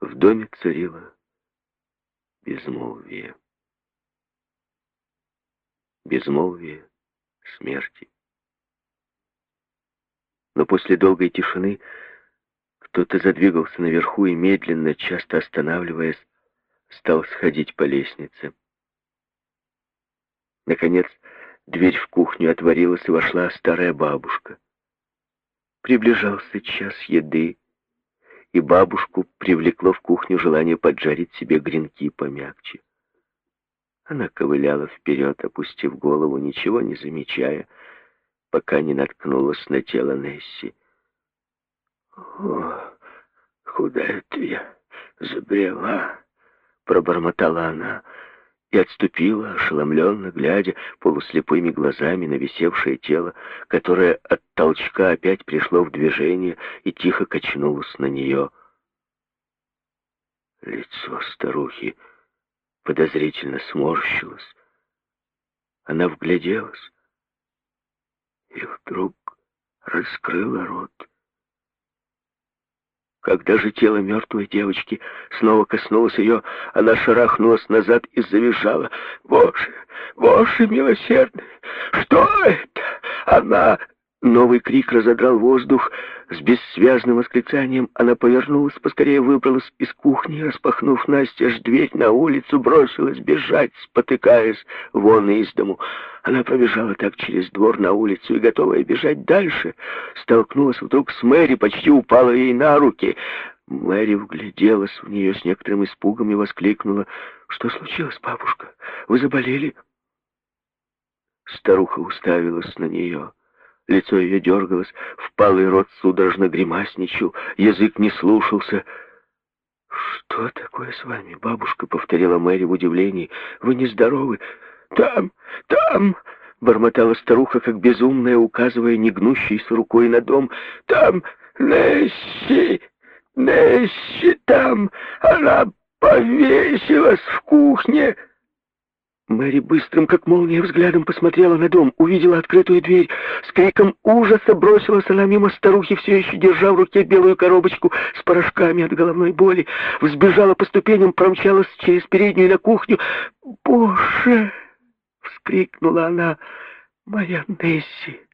В доме царило безмолвие. Безмолвие смерти. Но после долгой тишины кто-то задвигался наверху и медленно, часто останавливаясь, стал сходить по лестнице. Наконец, дверь в кухню отворилась, и вошла старая бабушка. Приближался час еды, и бабушку привлекло в кухню желание поджарить себе гренки помягче. Она ковыляла вперед, опустив голову, ничего не замечая, пока не наткнулась на тело Несси. «О, куда это я забрела?» — пробормотала она и отступила, ошеломленно, глядя полуслепыми глазами на висевшее тело, которое от толчка опять пришло в движение и тихо качнулось на нее. Лицо старухи подозрительно сморщилось. Она вгляделась и вдруг раскрыла рот. Когда же тело мертвой девочки снова коснулось ее, она шарахнулась назад и завизжала. «Боже, Боже милосердный! Что это? Она...» Новый крик разодрал воздух. С бессвязным восклицанием она повернулась, поскорее выбралась из кухни, распахнув настежь дверь на улицу, бросилась бежать, спотыкаясь вон из дому. Она пробежала так через двор на улицу и, готовая бежать дальше, столкнулась вдруг с Мэри, почти упала ей на руки. Мэри вгляделась в нее с некоторым испугом и воскликнула. «Что случилось, бабушка? Вы заболели?» Старуха уставилась на нее. Лицо ее дергалось, впалый рот судорожно гримасничал, язык не слушался. «Что такое с вами, бабушка?» — повторила Мэри в удивлении. «Вы нездоровы?» «Там, там!» — бормотала старуха, как безумная, указывая негнущейся рукой на дом. «Там Несси! Несси там! Она повесилась в кухне!» Мэри быстрым, как молния, взглядом посмотрела на дом, увидела открытую дверь. С криком ужаса бросилась она мимо старухи, все еще держа в руке белую коробочку с порошками от головной боли. Взбежала по ступеням, промчалась через переднюю на кухню. «Боже!» — вскрикнула она. «Моя Несси!»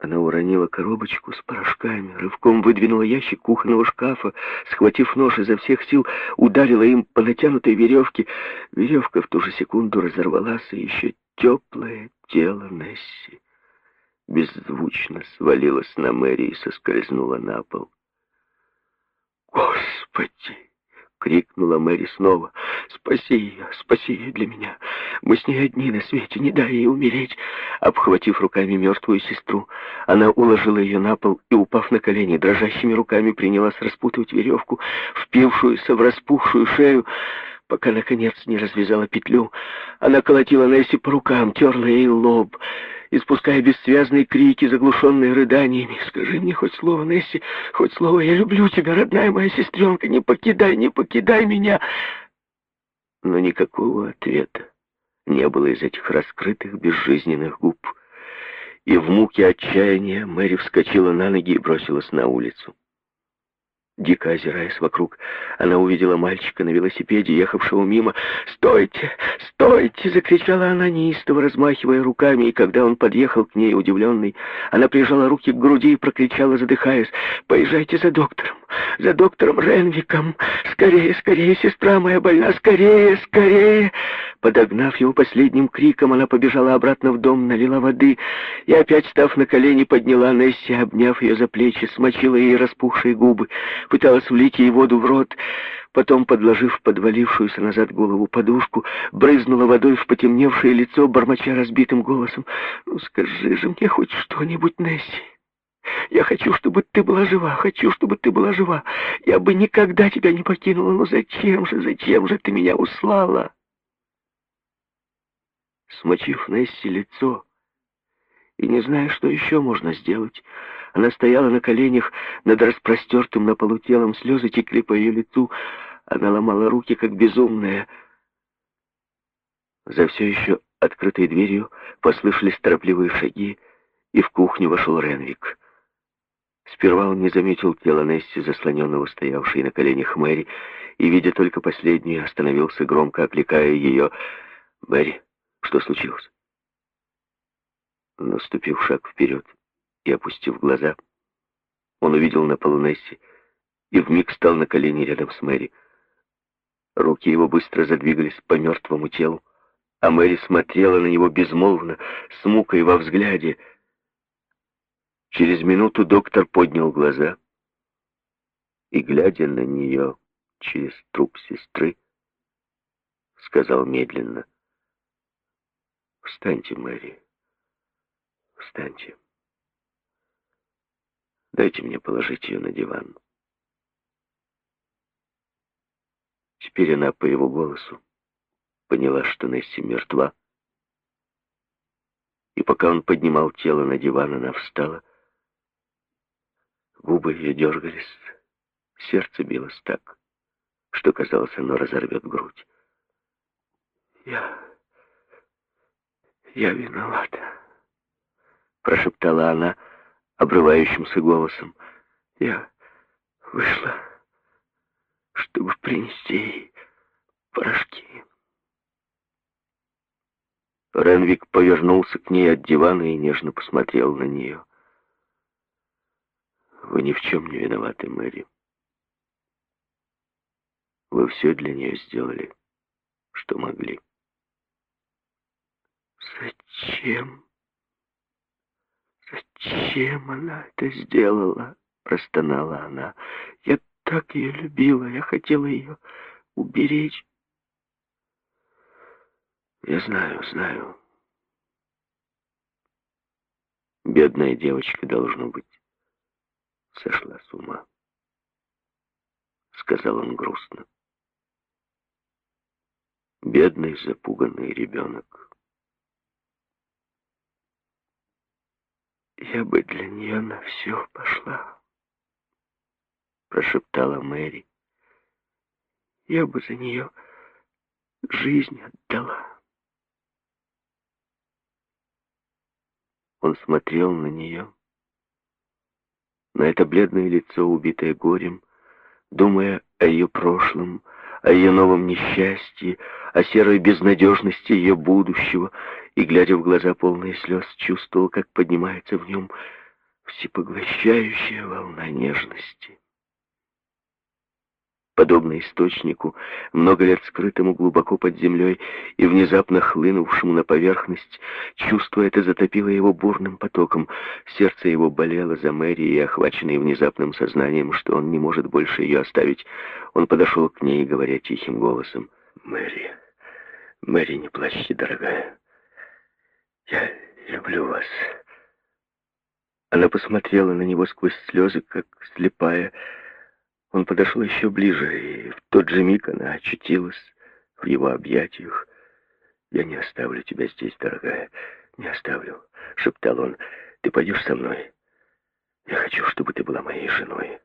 Она уронила коробочку с порошками, рывком выдвинула ящик кухонного шкафа, схватив нож изо всех сил, ударила им по натянутой веревке. Веревка в ту же секунду разорвалась, и еще теплое тело Несси беззвучно свалилось на Мэри и соскользнуло на пол. «Господи!» — крикнула Мэри снова. «Спаси ее, спаси ее для меня. Мы с ней одни на свете, не дай ей умереть». Обхватив руками мертвую сестру, она уложила ее на пол и, упав на колени, дрожащими руками принялась распутывать веревку, впившуюся в распухшую шею, пока, наконец, не развязала петлю. Она колотила Несси по рукам, терла ей лоб испуская бессвязные крики, заглушенные рыданиями. «Скажи мне хоть слово, Несси, хоть слово, я люблю тебя, родная моя сестренка, не покидай, не покидай меня!» Но никакого ответа не было из этих раскрытых безжизненных губ. И в муке отчаяния Мэри вскочила на ноги и бросилась на улицу. Дико озираясь вокруг, она увидела мальчика на велосипеде, ехавшего мимо. «Стойте! Стойте!» — закричала она, неистово размахивая руками, и когда он подъехал к ней, удивленный, она прижала руки к груди и прокричала, задыхаясь, «Поезжайте за доктором! За доктором Ренвиком! Скорее, скорее, сестра моя больна! Скорее, скорее!» Подогнав его последним криком, она побежала обратно в дом, налила воды и, опять став на колени, подняла Несси, обняв ее за плечи, смочила ей распухшие губы, пыталась влить ей воду в рот, потом, подложив подвалившуюся назад голову подушку, брызнула водой в потемневшее лицо, бормоча разбитым голосом. «Ну, скажи же мне хоть что-нибудь, Несси!» Я хочу, чтобы ты была жива, хочу, чтобы ты была жива. Я бы никогда тебя не покинула, но зачем же, зачем же ты меня услала?» Смочив Несси лицо. И не зная, что еще можно сделать, она стояла на коленях над распростертым на полу телом, слезы текли по ее лицу, она ломала руки, как безумная. За все еще открытой дверью послышались торопливые шаги, и в кухню вошел Ренвик. Сперва он не заметил тела Несси, заслоненного стоявшей на коленях Мэри, и, видя только последнюю, остановился, громко окликая ее. «Мэри, что случилось?» Наступив шаг вперед и опустив глаза, он увидел на полу Несси и вмиг стал на колени рядом с Мэри. Руки его быстро задвигались по мертвому телу, а Мэри смотрела на него безмолвно, с мукой во взгляде — Через минуту доктор поднял глаза и, глядя на нее через труп сестры, сказал медленно, «Встаньте, Мэри, встаньте. Дайте мне положить ее на диван». Теперь она по его голосу поняла, что Несси мертва. И пока он поднимал тело на диван, она встала Губы ее дергались, сердце билось так, что, казалось, оно разорвет грудь. «Я... я виновата», — прошептала она обрывающимся голосом. «Я вышла, чтобы принести ей порошки». Ренвик повернулся к ней от дивана и нежно посмотрел на нее. Вы ни в чем не виноваты, Мэри. Вы все для нее сделали, что могли. Зачем? Зачем она это сделала? Простонала она. Я так ее любила, я хотела ее уберечь. Я знаю, знаю. Бедная девочка должно быть сошла с ума. Сказал он грустно. Бедный запуганный ребенок. Я бы для нее на все пошла, прошептала Мэри. Я бы за нее жизнь отдала. Он смотрел на нее, на это бледное лицо, убитое горем, думая о ее прошлом, о ее новом несчастье, о серой безнадежности ее будущего, и, глядя в глаза полные слез, чувствовал, как поднимается в нем всепоглощающая волна нежности подобно источнику, много лет скрытому глубоко под землей и внезапно хлынувшему на поверхность, чувство это затопило его бурным потоком. Сердце его болело за Мэри, и, охваченный внезапным сознанием, что он не может больше ее оставить, он подошел к ней, говоря тихим голосом, «Мэри, Мэри, не плачьте, дорогая. Я люблю вас». Она посмотрела на него сквозь слезы, как слепая, он подошел еще ближе, и в тот же миг она очутилась в его объятиях. «Я не оставлю тебя здесь, дорогая, не оставлю», — шептал он. «Ты пойдешь со мной? Я хочу, чтобы ты была моей женой».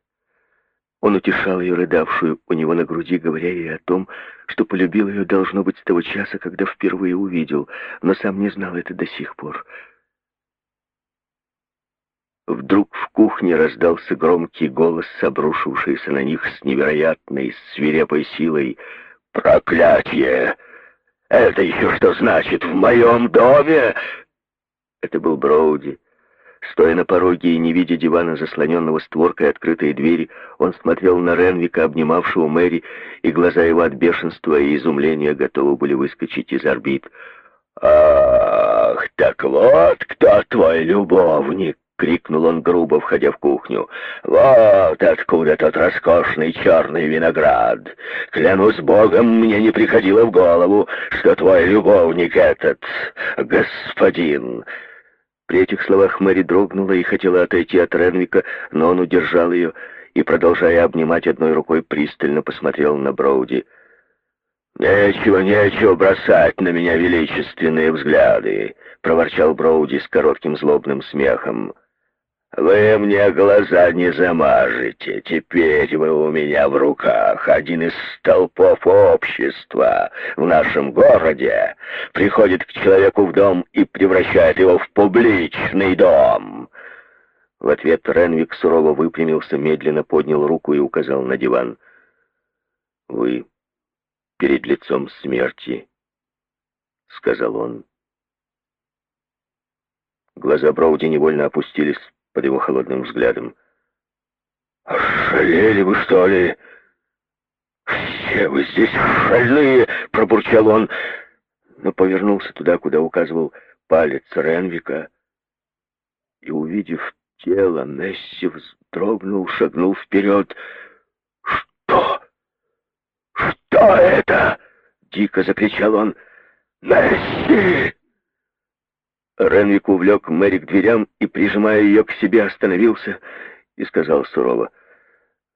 Он утешал ее, рыдавшую у него на груди, говоря ей о том, что полюбил ее должно быть с того часа, когда впервые увидел, но сам не знал это до сих пор. Вдруг в кухне раздался громкий голос, обрушившийся на них с невероятной, свирепой силой. «Проклятие! Это еще что значит? В моем доме?» Это был Броуди. Стоя на пороге и не видя дивана, заслоненного створкой открытой двери, он смотрел на Ренвика, обнимавшего Мэри, и глаза его от бешенства и изумления готовы были выскочить из орбит. «Ах, так вот кто твой любовник!» — крикнул он грубо, входя в кухню. «Вот откуда тот роскошный черный виноград! Клянусь богом, мне не приходило в голову, что твой любовник этот господин...» При этих словах Мэри дрогнула и хотела отойти от Ренвика, но он удержал ее и, продолжая обнимать одной рукой, пристально посмотрел на Броуди. «Нечего, нечего бросать на меня величественные взгляды», — проворчал Броуди с коротким злобным смехом. Вы мне глаза не замажете. Теперь вы у меня в руках. Один из столпов общества в нашем городе приходит к человеку в дом и превращает его в публичный дом. В ответ Ренвик сурово выпрямился, медленно поднял руку и указал на диван. «Вы перед лицом смерти», — сказал он. Глаза Броуди невольно опустились под его холодным взглядом. «Ошалели вы, что ли? Все вы здесь шальные!» — пробурчал он, но повернулся туда, куда указывал палец Ренвика, и, увидев тело, Несси вздрогнул, шагнул вперед. «Что? Что это?» — дико закричал он. «Несси!» Ренвик увлек Мэри к дверям и, прижимая ее к себе, остановился и сказал сурово.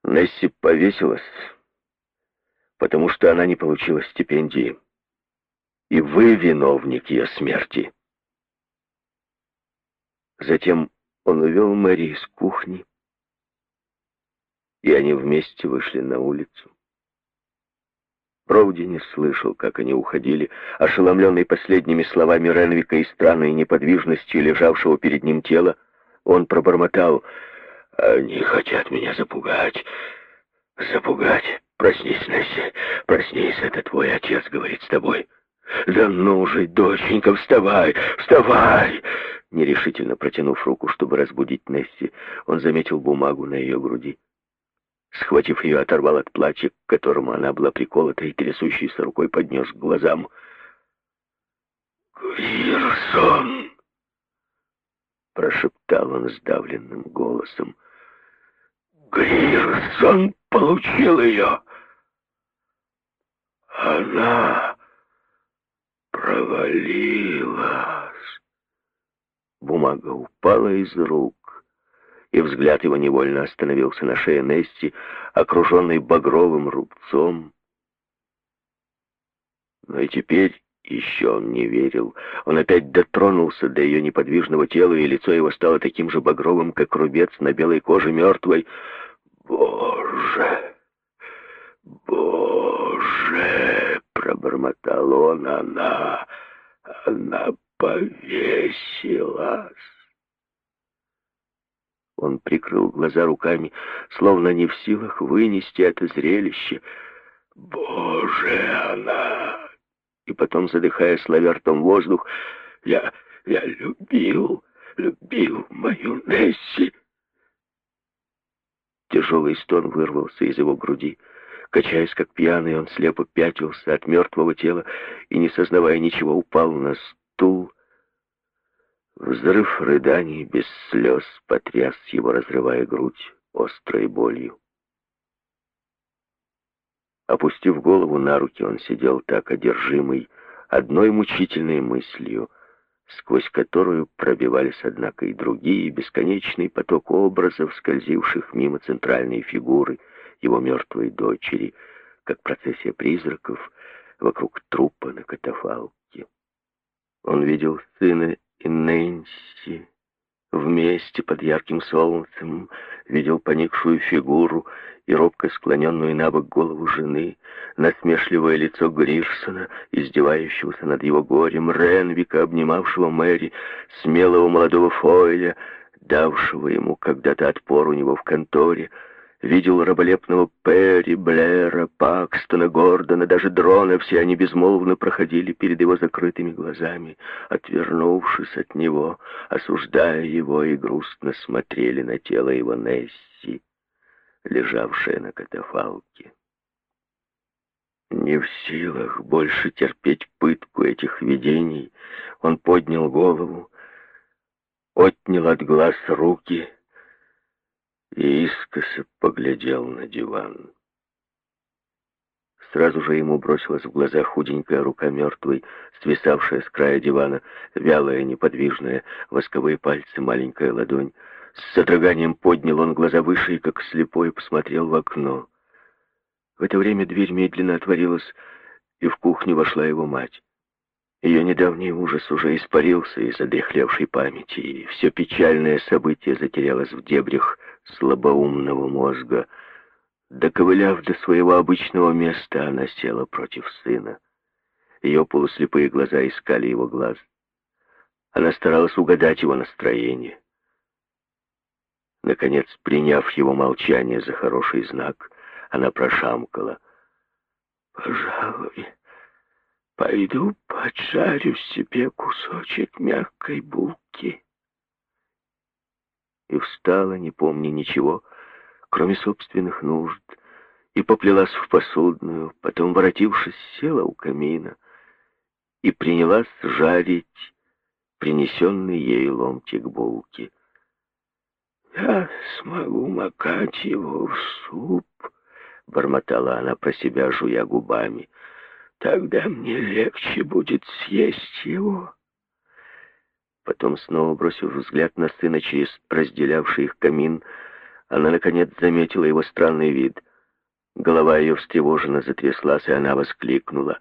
Несси повесилась, потому что она не получила стипендии. И вы виновник ее смерти. Затем он увел Мэри из кухни, и они вместе вышли на улицу. Броуди не слышал, как они уходили, ошеломленный последними словами Ренвика и странной неподвижностью лежавшего перед ним тела, он пробормотал «Они хотят меня запугать, запугать. Проснись, Несси, проснись, это твой отец говорит с тобой». «Да ну же, доченька, вставай, вставай!» Нерешительно протянув руку, чтобы разбудить Несси, он заметил бумагу на ее груди. Схватив ее, оторвал от платья, к которому она была приколота, и трясущейся рукой поднес к глазам. «Грирсон!» — прошептал он сдавленным голосом. «Грирсон получил ее!» «Она провалилась!» Бумага упала из рук и взгляд его невольно остановился на шее Нести, окруженной багровым рубцом. Но и теперь еще он не верил. Он опять дотронулся до ее неподвижного тела, и лицо его стало таким же багровым, как рубец на белой коже мертвой. «Боже! Боже!» — пробормотал он. «Она... она повесилась!» Он прикрыл глаза руками, словно не в силах вынести это зрелище. «Боже, она!» И потом, задыхаясь, ловя воздух, «Я... я любил, любил мою Несси!» Тяжелый стон вырвался из его груди. Качаясь, как пьяный, он слепо пятился от мертвого тела и, не сознавая ничего, упал на стул, Взрыв рыданий без слез потряс его, разрывая грудь острой болью. Опустив голову на руки, он сидел так одержимый одной мучительной мыслью, сквозь которую пробивались, однако, и другие, бесконечный поток образов, скользивших мимо центральной фигуры его мертвой дочери, как процессия призраков вокруг трупа на катафалке. Он видел сына и Нэнси вместе под ярким солнцем видел поникшую фигуру и робко склоненную на бок голову жены, насмешливое лицо Грирсона, издевающегося над его горем, Ренвика, обнимавшего Мэри, смелого молодого Фойля, давшего ему когда-то отпор у него в конторе, видел раболепного Перри, Блэра, Пакстона, Гордона, даже Дрона, все они безмолвно проходили перед его закрытыми глазами, отвернувшись от него, осуждая его и грустно смотрели на тело его Несси, лежавшее на катафалке. Не в силах больше терпеть пытку этих видений, он поднял голову, отнял от глаз руки — и искоса поглядел на диван. Сразу же ему бросилась в глаза худенькая рука мертвой, свисавшая с края дивана, вялая, неподвижная, восковые пальцы, маленькая ладонь. С содроганием поднял он глаза выше и, как слепой, посмотрел в окно. В это время дверь медленно отворилась, и в кухню вошла его мать. Ее недавний ужас уже испарился из одрехлевшей памяти, и все печальное событие затерялось в дебрях слабоумного мозга. Доковыляв до своего обычного места, она села против сына. Ее полуслепые глаза искали его глаз. Она старалась угадать его настроение. Наконец, приняв его молчание за хороший знак, она прошамкала. «Пожалуй, пойду поджарю себе кусочек мягкой булки». И встала, не помня ничего, кроме собственных нужд, и поплелась в посудную, потом, воротившись, села у камина и принялась жарить принесенный ей ломтик булки. «Я смогу макать его в суп», — бормотала она про себя, жуя губами. «Тогда мне легче будет съесть его». Потом, снова бросив взгляд на сына через разделявший их камин, она, наконец, заметила его странный вид. Голова ее встревоженно затряслась, и она воскликнула.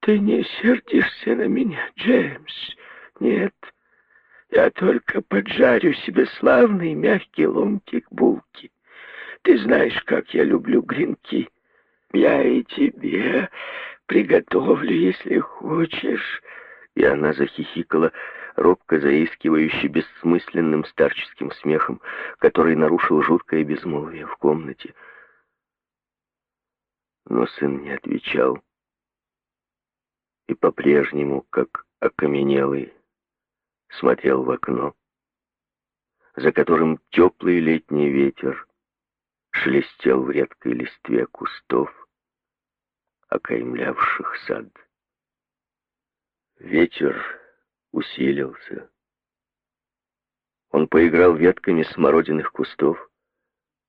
«Ты не сердишься на меня, Джеймс? Нет, я только поджарю себе славный мягкий ломтик булки. Ты знаешь, как я люблю гренки. Я и тебе приготовлю, если хочешь». И она захихикала, робко заискивающе бессмысленным старческим смехом, который нарушил жуткое безмолвие в комнате. Но сын не отвечал. И по-прежнему, как окаменелый, смотрел в окно, за которым теплый летний ветер шелестел в редкой листве кустов, окаймлявших сад. Ветер усилился. Он поиграл ветками смородиных кустов,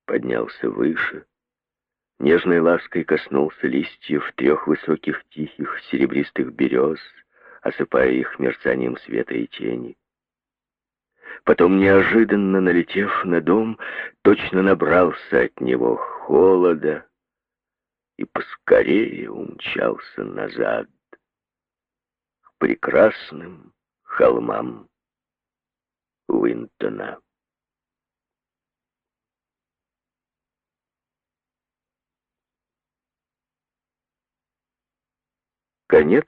поднялся выше, нежной лаской коснулся листьев трех высоких тихих серебристых берез, осыпая их мерцанием света и тени. Потом, неожиданно налетев на дом, точно набрался от него холода и поскорее умчался назад к прекрасным холмам Уинтона. Конец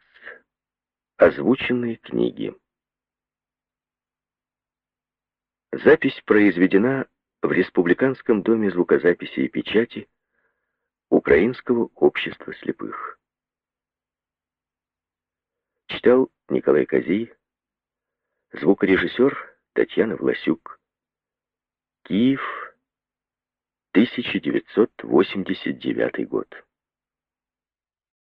озвученной книги. Запись произведена в Республиканском доме звукозаписи и печати Украинского общества слепых. Читал Николай Козий, Звукорежиссер Татьяна Власюк. Киев, 1989 год.